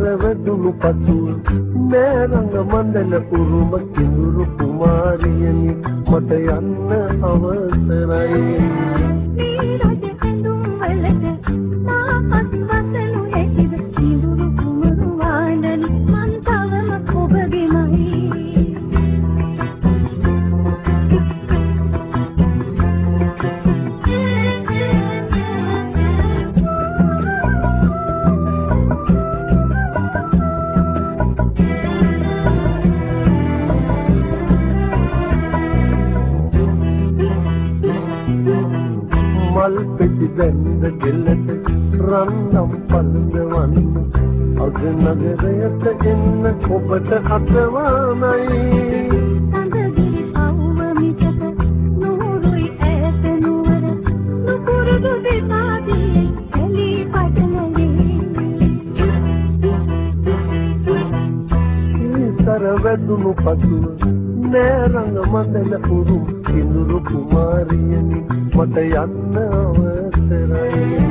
වැදුණු පසුව මෑරඟ මණ්ඩල උරුම කිඳුරු කුමාරියනි. මට යන්න අවසරයි. මල් පෙති බැඳ ගෙල්ලට රන්නම් පල්ලවන්න අග නගරයට එන්න ඔබට අතවානයි සඳගිරි අවුව මිසක නూరుයි ඈත නුවර නුපුරුදු දෙපාදී එලි පටලවේ. සර වැදුණු පසුව නෑරඟ මඳල උරුම් කිඳුරු කුමාරියනි මට යන්න අවසරයි.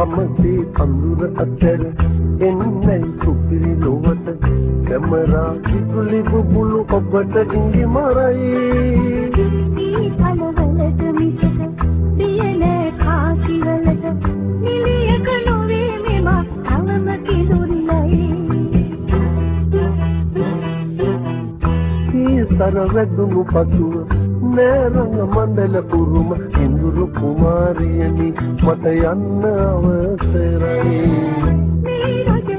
කමසේ අඳුර අතර එන්නයි සුපිරි ලොවට. කැමරා විදුලි බුබුලු ඔබට ඉඟි මරයි ී. පලවලට මිසක දියන කාසිවලට නිලියක නොවේ මෙම තවම කිඳුරිලයි. සර වැදුණු පසුව නෑරඟ මණ්ඩල පුරුම ඉඳුරු කුමාරියනි මට යන්න අවසරයි. මේ රජ